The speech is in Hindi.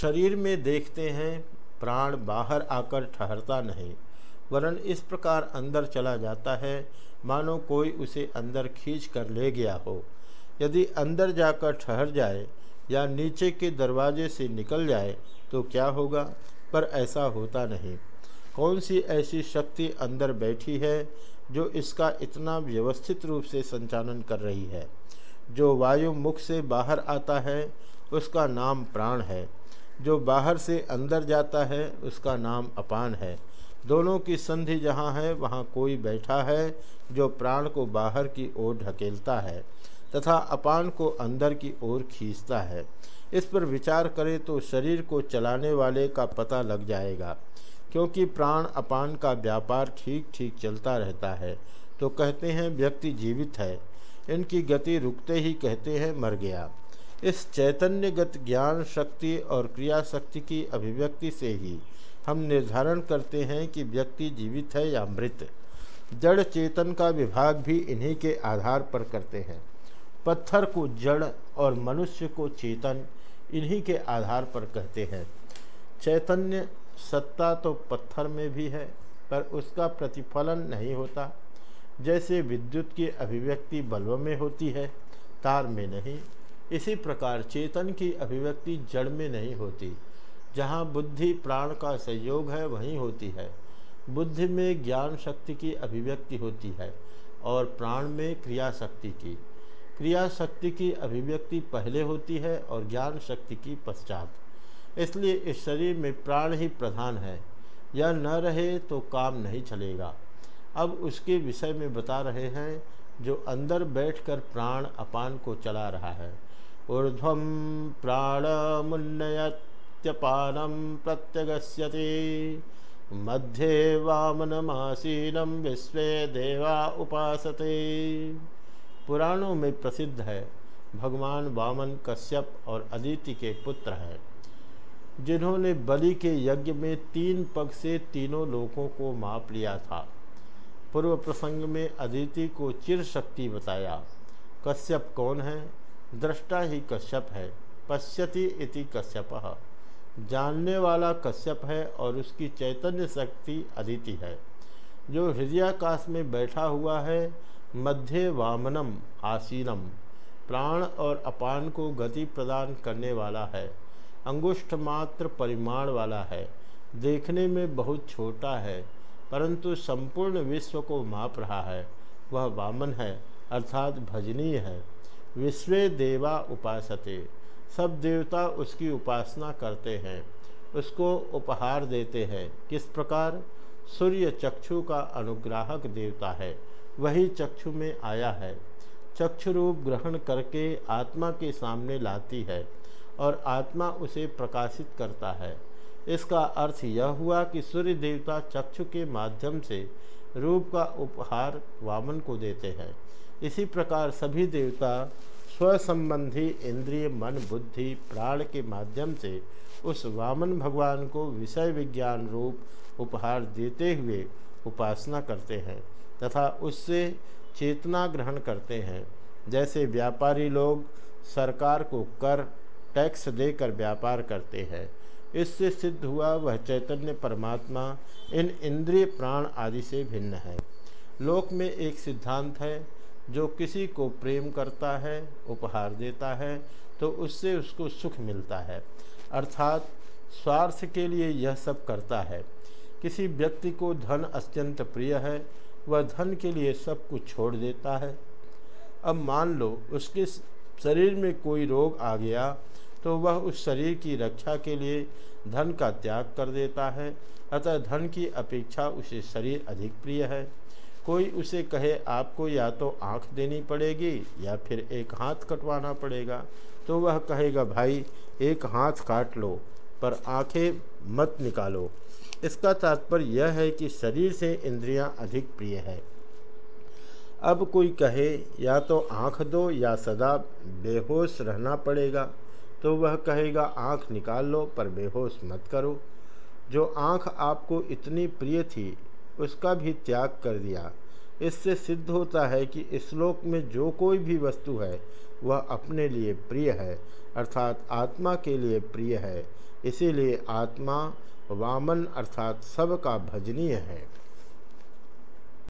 शरीर में देखते हैं, प्राण बाहर आकर ठहरता नहीं, वरन इस प्रकार अंदर चला जाता है, मानो कोई उसे अंदर खींच कर ले गया हो। यदि अंदर जाकर ठहर जाए या नीचे के दरवाजे से निकल जाए तो क्या होगा? पर ऐसा होता नहीं। कौन सी ऐसी शक्ति अंदर बैठी है, जो इसका इतना व्यवस्थित रूप से संचालन कर रही है? जो वायु मुख से बाहर आता है, उसका नाम प्राण है। जो बाहर से अंदर जाता है, उसका नाम अपान है। दोनों की संधि जहाँ है, वहाँ कोई बैठा है जो प्राण को बाहर की ओर ढकेलता है तथा अपान को अंदर की ओर खींचता है। इस पर विचार करें तो शरीर को चलाने वाले का पता लग जाएगा। क्योंकि प्राण अपान का व्यापार ठीक ठीक चलता रहता है तो कहते हैं व्यक्ति जीवित है। इनकी गति रुकते ही कहते हैं मर गया। इस चैतन्यगत ज्ञान शक्ति और क्रिया शक्ति की अभिव्यक्ति से ही हम निर्धारण करते हैं कि व्यक्ति जीवित है या मृत। जड़ चेतन का विभाग भी इन्हीं के आधार पर करते हैं। पत्थर को जड़ और मनुष्य को चेतन इन्हीं के आधार पर कहते हैं। चैतन्य सत्ता तो पत्थर में भी है, पर उसका प्रतिफलन नहीं होता। जैसे विद्युत की अभिव्यक्ति बल्ब में होती है, तार में नहीं। इसी प्रकार चेतन की अभिव्यक्ति जड़ में नहीं होती। जहाँ बुद्धि प्राण का संयोग है, वहीं होती है। बुद्धि में ज्ञान शक्ति की अभिव्यक्ति होती है और प्राण में क्रिया शक्ति की। क्रिया शक्ति की अभिव्यक्ति पहले होती है और ज्ञान शक्ति की पश्चात। इसलिए इस शरीर में प्राण ही प्रधान है। यह न रहे तो काम नहीं चलेगा। अब उसके विषय में बता रहे हैं, जो अंदर बैठकर प्राण अपान को चला रहा है। ऊर्ध्व प्राणमुन्नयत्यपानम प्रत्यगस्यते। मध्ये वामनमासीनम विश्व देवा उपासते। पुराणों में प्रसिद्ध है, भगवान वामन कश्यप और अदिति के पुत्र हैं, जिन्होंने बलि के यज्ञ में तीन पग से तीनों लोगों को माप लिया था। पूर्व प्रसंग में अदिति को चिर शक्ति बताया, कश्यप कौन है? दृष्टा ही कश्यप है, पश्यति इति कश्यप। जानने वाला कश्यप है और उसकी चैतन्य शक्ति अदिति है। जो हृदयाकाश में बैठा हुआ है, मध्य वामनम आसीनम, प्राण और अपान को गति प्रदान करने वाला है, अंगुष्ठ मात्र परिमाण वाला है, देखने में बहुत छोटा है, परंतु संपूर्ण विश्व को माप रहा है, वह वामन है, अर्थात भजनीय है। विश्वे देवा उपासते। सब देवता उसकी उपासना करते हैं, उसको उपहार देते हैं। किस प्रकार? सूर्य चक्षु का अनुग्राहक देवता है, वही चक्षु में आया है। चक्षु रूप ग्रहण करके आत्मा के सामने लाती है और आत्मा उसे प्रकाशित करता है। इसका अर्थ यह हुआ कि सूर्य देवता चक्षु के माध्यम से रूप का उपहार वामन को देते हैं। इसी प्रकार सभी देवता स्वसंबंधी इंद्रिय, मन, बुद्धि, प्राण के माध्यम से उस वामन भगवान को विषय विज्ञान रूप उपहार देते हुए उपासना करते हैं तथा उससे चेतना ग्रहण करते हैं। जैसे व्यापारी लोग सरकार को कर टैक्स देकर व्यापार करते हैं इससे सिद्ध हुआ वह चैतन्य परमात्मा, इन इंद्रिय प्राण आदि से भिन्न है। लोक में एक सिद्धांत है, जो किसी को प्रेम करता है, उपहार देता है तो उससे उसको सुख मिलता है। अर्थात, स्वार्थ के लिए यह सब करता है। किसी व्यक्ति को धन अत्यंत प्रिय है, वह धन के लिए सब कुछ छोड़ देता है। अब मान लो, उसके शरीर में कोई रोग आ गया तो वह उस शरीर की रक्षा के लिए धन का त्याग कर देता है। अतः धन की अपेक्षा उसे शरीर अधिक प्रिय है। कोई उसे कहे, आपको या तो आँख देनी पड़ेगी या फिर एक हाथ कटवाना पड़ेगा। तो वह कहेगा, भाई, एक हाथ काट लो, पर आँखें मत निकालो। इसका तात्पर्य यह है कि शरीर से इंद्रियाँ अधिक प्रिय है। अब कोई कहे, या तो आँख दो या सदा बेहोश रहना पड़ेगा। तो वह कहेगा, आँख निकाल लो, पर बेहोश मत करो। जो आँख आपको इतनी प्रिय थी, उसका भी त्याग कर दिया। इससे सिद्ध होता है कि श्लोक में जो कोई भी वस्तु है, वह अपने लिए प्रिय है, अर्थात आत्मा के लिए प्रिय है। इसीलिए आत्मा वामन, अर्थात सब का भजनीय है।